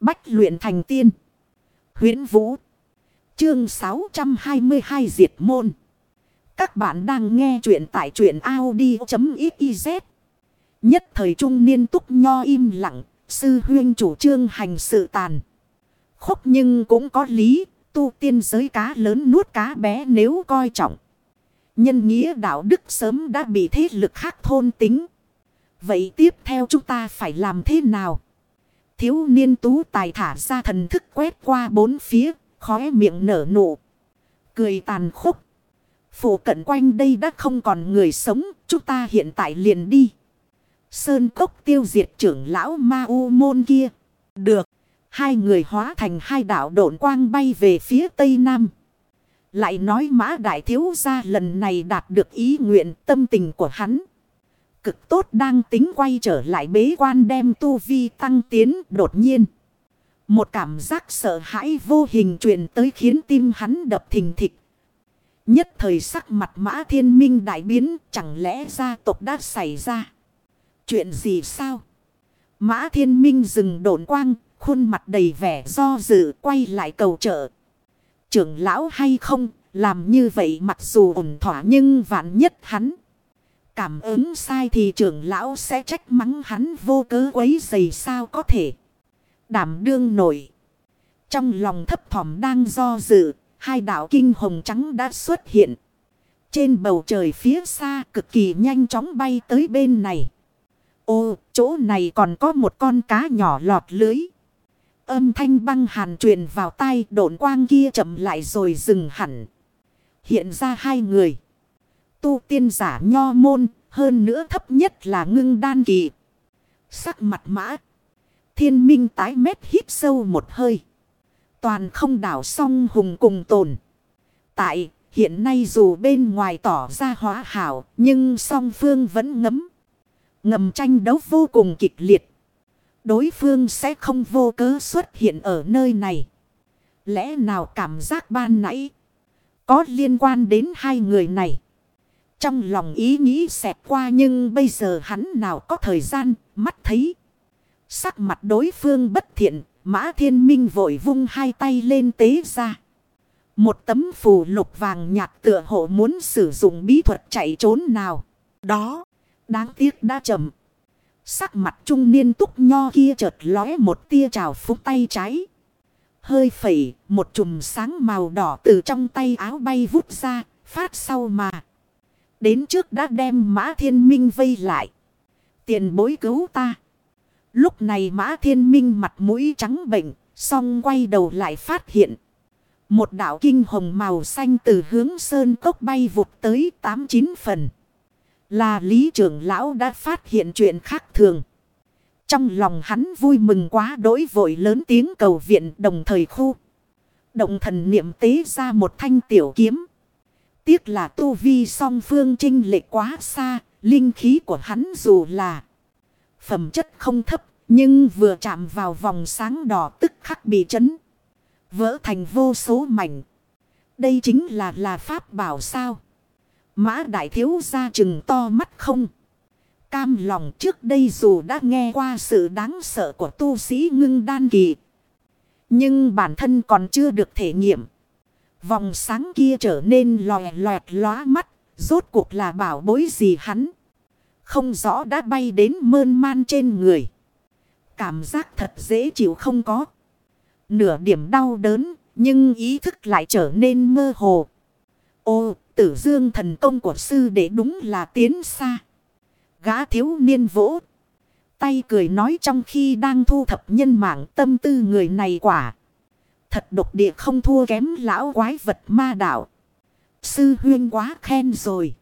Bách luyện thành tiên. huyễn Vũ. Chương 622 Diệt Môn. Các bạn đang nghe truyện tại truyện Audi.xyz. Nhất thời trung niên túc nho im lặng. Sư huyên chủ trương hành sự tàn. Khúc nhưng cũng có lý. Tu tiên giới cá lớn nuốt cá bé nếu coi trọng. Nhân nghĩa đạo đức sớm đã bị thế lực khác thôn tính. Vậy tiếp theo chúng ta phải làm thế nào? Thiếu niên tú tài thả ra thần thức quét qua bốn phía, khóe miệng nở nụ. Cười tàn khốc. Phủ cận quanh đây đã không còn người sống, chúng ta hiện tại liền đi. Sơn cốc tiêu diệt trưởng lão ma u môn kia. Được. Hai người hóa thành hai đảo độn quang bay về phía tây nam. Lại nói mã đại thiếu gia lần này đạt được ý nguyện tâm tình của hắn. Cực tốt đang tính quay trở lại bế quan đem tu vi tăng tiến đột nhiên. Một cảm giác sợ hãi vô hình truyền tới khiến tim hắn đập thình thịch. Nhất thời sắc mặt mã thiên minh đại biến chẳng lẽ gia tộc đã xảy ra. Chuyện gì sao? Mã thiên minh dừng đồn quang, khuôn mặt đầy vẻ do dự quay lại cầu trợ. Trưởng lão hay không, làm như vậy mặc dù ổn thỏa nhưng vạn nhất hắn. Cảm ứng sai thì trưởng lão sẽ trách mắng hắn vô cớ quấy dày sao có thể. Đảm đương nổi. Trong lòng thấp thỏm đang do dự, hai đạo kinh hồng trắng đã xuất hiện. Trên bầu trời phía xa cực kỳ nhanh chóng bay tới bên này. Ô, chỗ này còn có một con cá nhỏ lọt lưới. Âm thanh băng hàn truyền vào tai độn quang kia chậm lại rồi dừng hẳn. Hiện ra hai người. Tu tiên giả nho môn, hơn nữa thấp nhất là ngưng đan kỳ. Sắc mặt mã. Thiên minh tái mét hít sâu một hơi. Toàn không đảo song hùng cùng tồn. Tại, hiện nay dù bên ngoài tỏ ra hóa hảo, nhưng song phương vẫn ngấm. Ngầm tranh đấu vô cùng kịch liệt. Đối phương sẽ không vô cớ xuất hiện ở nơi này. Lẽ nào cảm giác ban nãy có liên quan đến hai người này. Trong lòng ý nghĩ xẹt qua nhưng bây giờ hắn nào có thời gian, mắt thấy. Sắc mặt đối phương bất thiện, mã thiên minh vội vung hai tay lên tế ra. Một tấm phù lục vàng nhạt tựa hộ muốn sử dụng bí thuật chạy trốn nào. Đó, đáng tiếc đã chậm. Sắc mặt trung niên túc nho kia chợt lóe một tia trào phúc tay trái. Hơi phẩy, một chùm sáng màu đỏ từ trong tay áo bay vút ra, phát sau mà. Đến trước đã đem mã thiên minh vây lại. Tiền bối cứu ta. Lúc này mã thiên minh mặt mũi trắng bệnh, song quay đầu lại phát hiện. Một đảo kinh hồng màu xanh từ hướng sơn cốc bay vụt tới tám chín phần. Là lý trưởng lão đã phát hiện chuyện khác thường. Trong lòng hắn vui mừng quá đối vội lớn tiếng cầu viện đồng thời khu. Động thần niệm tế ra một thanh tiểu kiếm. Tiếc là tu vi song phương trinh lệ quá xa, linh khí của hắn dù là phẩm chất không thấp, nhưng vừa chạm vào vòng sáng đỏ tức khắc bị chấn. Vỡ thành vô số mảnh. Đây chính là là pháp bảo sao. Mã đại thiếu ra chừng to mắt không. Cam lòng trước đây dù đã nghe qua sự đáng sợ của tu sĩ ngưng đan kỳ. Nhưng bản thân còn chưa được thể nghiệm. Vòng sáng kia trở nên lòe loẹt lóa mắt. Rốt cuộc là bảo bối gì hắn. Không rõ đã bay đến mơn man trên người. Cảm giác thật dễ chịu không có. Nửa điểm đau đớn. Nhưng ý thức lại trở nên mơ hồ. Ô, tử dương thần công của sư đệ đúng là tiến xa. Gã thiếu niên vỗ. Tay cười nói trong khi đang thu thập nhân mạng tâm tư người này quả. Thật độc địa không thua kém lão quái vật ma đạo. Sư huyên quá khen rồi.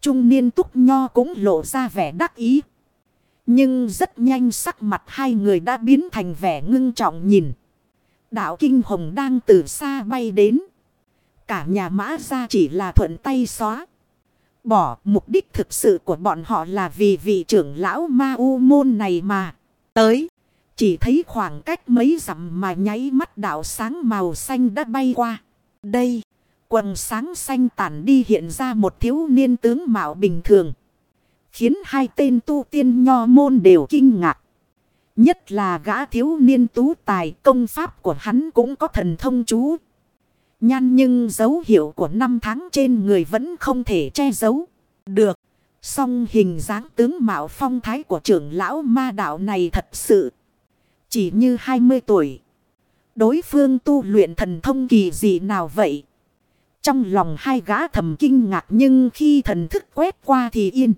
Trung niên túc nho cũng lộ ra vẻ đắc ý. Nhưng rất nhanh sắc mặt hai người đã biến thành vẻ ngưng trọng nhìn. Đạo kinh hồng đang từ xa bay đến. Cả nhà mã ra chỉ là thuận tay xóa. Bỏ mục đích thực sự của bọn họ là vì vị trưởng lão ma u môn này mà. Tới. Chỉ thấy khoảng cách mấy dặm mà nháy mắt đạo sáng màu xanh đã bay qua. Đây. Quần sáng xanh tản đi hiện ra một thiếu niên tướng mạo bình thường. Khiến hai tên tu tiên nho môn đều kinh ngạc. Nhất là gã thiếu niên tú tài, công pháp của hắn cũng có thần thông chú. Nhan nhưng dấu hiệu của năm tháng trên người vẫn không thể che giấu. Được. Song hình dáng tướng mạo phong thái của trưởng lão ma đạo này thật sự. Chỉ như 20 tuổi. Đối phương tu luyện thần thông kỳ gì nào vậy? Trong lòng hai gã thầm kinh ngạc nhưng khi thần thức quét qua thì yên.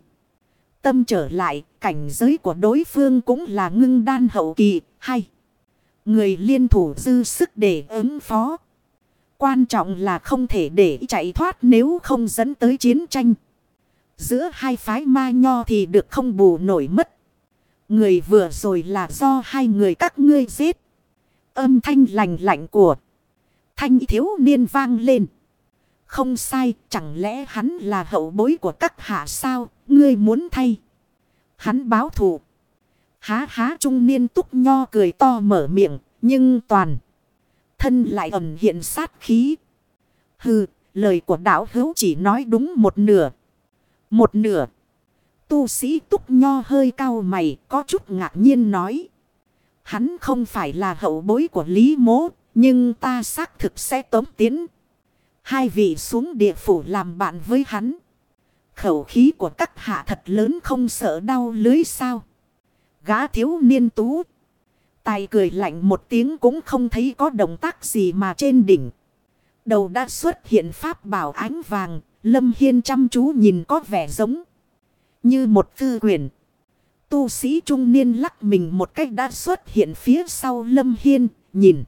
Tâm trở lại, cảnh giới của đối phương cũng là ngưng đan hậu kỳ, hay. Người liên thủ dư sức để ứng phó. Quan trọng là không thể để chạy thoát nếu không dẫn tới chiến tranh. Giữa hai phái ma nho thì được không bù nổi mất. Người vừa rồi là do hai người các ngươi giết. Âm thanh lành lạnh của thanh thiếu niên vang lên. Không sai, chẳng lẽ hắn là hậu bối của các hạ sao, ngươi muốn thay. Hắn báo thù. Há há trung niên túc nho cười to mở miệng, nhưng toàn. Thân lại ẩn hiện sát khí. Hừ, lời của đạo hữu chỉ nói đúng một nửa. Một nửa. Tu sĩ túc nho hơi cao mày, có chút ngạc nhiên nói. Hắn không phải là hậu bối của Lý Mố, nhưng ta xác thực sẽ tống tiến. Hai vị xuống địa phủ làm bạn với hắn. Khẩu khí của các hạ thật lớn không sợ đau lưới sao. Gã thiếu niên tú. Tài cười lạnh một tiếng cũng không thấy có động tác gì mà trên đỉnh. Đầu đã xuất hiện pháp bảo ánh vàng. Lâm Hiên chăm chú nhìn có vẻ giống. Như một thư quyển. Tu sĩ trung niên lắc mình một cách đã xuất hiện phía sau Lâm Hiên. Nhìn.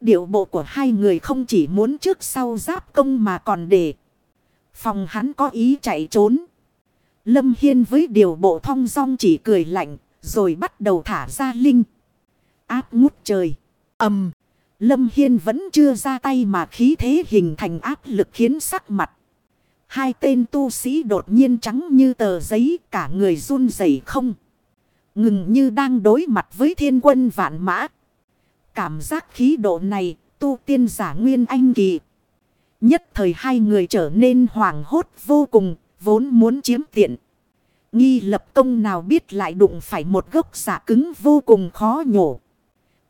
Điệu bộ của hai người không chỉ muốn trước sau giáp công mà còn để. Phòng hắn có ý chạy trốn. Lâm Hiên với điều bộ thong dong chỉ cười lạnh. Rồi bắt đầu thả ra linh. Áp ngút trời. ầm Lâm Hiên vẫn chưa ra tay mà khí thế hình thành áp lực khiến sắc mặt. Hai tên tu sĩ đột nhiên trắng như tờ giấy cả người run rẩy không. Ngừng như đang đối mặt với thiên quân vạn mã. Cảm giác khí độ này tu tiên giả nguyên anh kỳ. Nhất thời hai người trở nên hoảng hốt vô cùng, vốn muốn chiếm tiện. Nghi lập công nào biết lại đụng phải một gốc giả cứng vô cùng khó nhổ.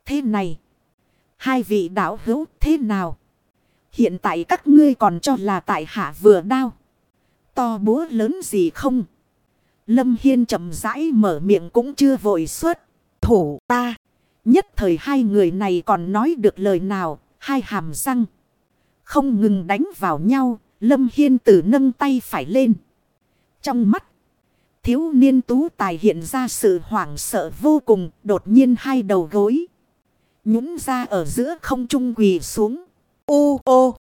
Thế này, hai vị đạo hữu thế nào? Hiện tại các ngươi còn cho là tại hạ vừa đao. To búa lớn gì không? Lâm Hiên chậm rãi mở miệng cũng chưa vội suốt. Thủ ta. Nhất thời hai người này còn nói được lời nào. Hai hàm răng. Không ngừng đánh vào nhau. Lâm Hiên tử nâng tay phải lên. Trong mắt. Thiếu niên tú tài hiện ra sự hoảng sợ vô cùng. Đột nhiên hai đầu gối. Nhũng ra ở giữa không trung quỳ xuống u O.